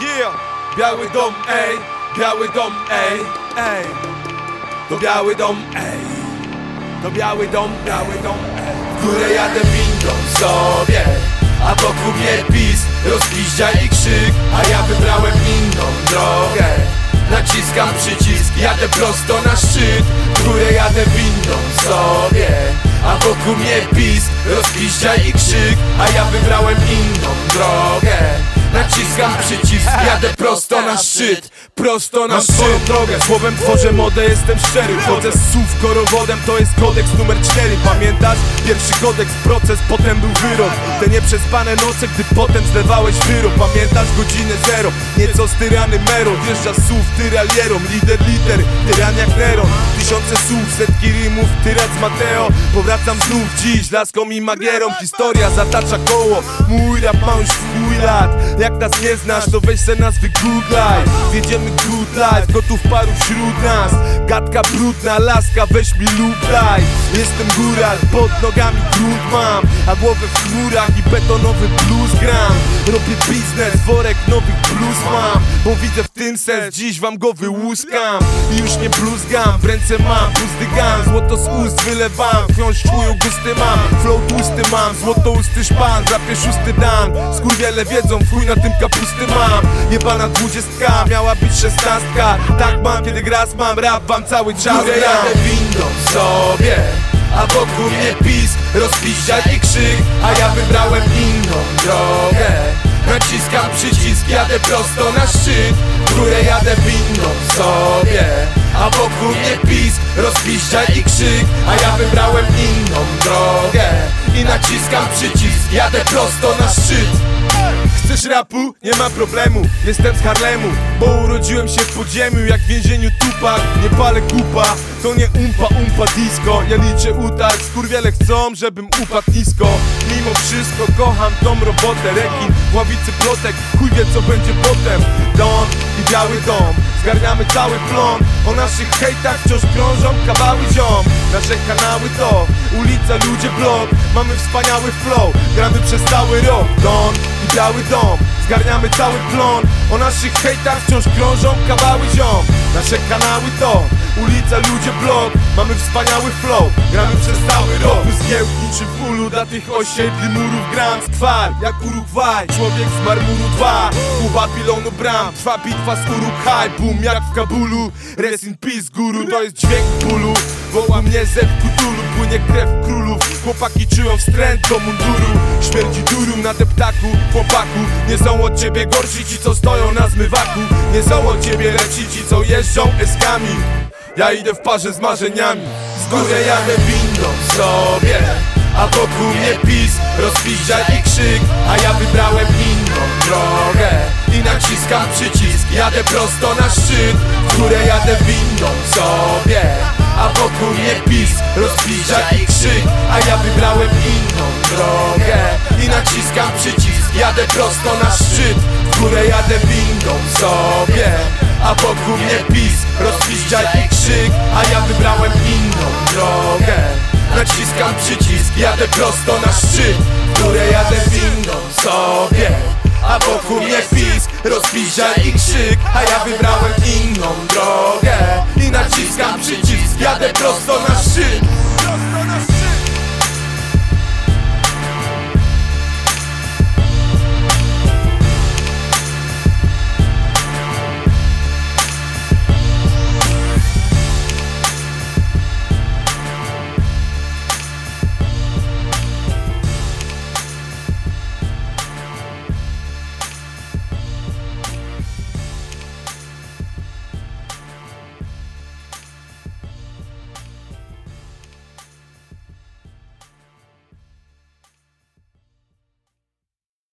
Yeah, biały dom, ej, biały dom, ej, ej. To biały dom, ej. To biały dom, biały dom, ej. W górę jadę windą sobie, a wokół mnie pis, rozpiździa i krzyk, a ja wybrałem inną drogę. Naciskam przycisk, jadę prosto na szczyt W górę jadę windą sobie A wokół mnie pisk, rozpiździa i krzyk A ja wybrałem inną drogę Naciskam przycisk, jadę prosto na szczyt Prosto na szczyt drogę Słowem tworzę modę, jestem szczery. Chodzę z słów korowodem, to jest kodeks numer 4 Pamiętasz? Pierwszy kodeks, proces, potem był wyrok. Te nieprzespane noce, gdy potem zlewałeś wyrok. Pamiętasz godzinę zero, nieco styrany mero. Wjeżdża z słów tyralierą, lider liter, tyran jak Neron. Tysiące słów, setki rymów, tyrat z Mateo. Powracam znów dziś, laską i magierą. Historia zatacza koło, mój rap ma już chuj lat. Jak nas nie znasz, to weź se nas wygooglaj Zjedziemy good life, gotów paru wśród nas. Gadka brudna, laska, weź mi lub Jestem góral, pod nogami grunt mam. A głowę w chmurach i betonowy blues gram. Robię biznes, worek nowych blues mam. Bo widzę w tym sens, dziś wam go wyłuskam. I już nie bluzgam, w ręce mam pusty gun Złoto z ust wylewam, wciąż chuju gusty mam. Flow tłusty mam, złoto usty szpan Drapie szósty dan, skurwiele wiedzą, chuj na tym kapusty mam. Jebana dwudziestka, miała być szesnastka. Tak mam, kiedy gras mam, rap wam cały czas Górę jadę windą sobie a wokół mnie pisk, rozpiździa i krzyk A ja wybrałem inną drogę. Naciskam przycisk, jadę prosto na szczyt górę jadę windą sobie A wokół mnie pisk, rozpiździa i krzyk A ja wybrałem inną drogę. I naciskam przycisk, jadę prosto na szczyt Chcesz rapu? Nie ma problemu Jestem z Harlemu Bo urodziłem się w podziemiu Jak w więzieniu Tupac Nie palę kupa To nie umpa umpa disco. Ja liczę utarg Skurwiele chcą żebym upadł nisko. Mimo wszystko kocham tą robotę. Rekin ławicy plotek. Chuj wie co będzie potem. Don i biały dom. Zgarniamy cały plon. O naszych hejtach wciąż krążą kawały ziom. Nasze kanały to ulica, ludzie, blog Mamy wspaniały flow. Gramy przez cały rok. Don i biały dom. Zgarniamy cały plon. O naszych hejtach wciąż krążą kawały ziom. Nasze kanały to ulica, ludzie, blog Mamy wspaniały flow. Gramy przez cały rok. Zgiełk niczym w ulu Dla tych osiedli murów gram. Skwar jak Urugwaj. Człowiek z marmuru 2 U Babilonu bram. Trwa bitwa z Uruk-hai Boom jak w Kabulu. Rest in peace guru. To jest dźwięk bólu. Woła mnie Zep Kutulu. Płynie krew królów. Chłopaki czują wstręt do munduru. Śmierdzi durum na deptaku Chłopaku Nie są od ciebie gorsi ci co stoją na zmywaku. Nie są od ciebie lepsi ci co jeżdżą eskami Ja idę w parze z marzeniami. Z górę jadę windą sobie. A wokół mnie pis, rozpiździa i krzyk. A ja wybrałem inną drogę. I naciskam przycisk, jadę prosto na szczyt W górę jadę windą sobie. A wokół mnie pis, rozpiździa i krzyk. A ja wybrałem inną drogę. I naciskam przycisk, jadę prosto na szczyt W górę jadę windą sobie. A wokół mnie pis, rozpiździa i krzyk A ja wybrałem inną drogę. Naciskam przycisk, jadę prosto na szczyt górę jadę windą sobie. A wokół mnie pisk, rozpizia i krzyk A ja wybrałem inną drogę. I naciskam przycisk, jadę prosto na szczyt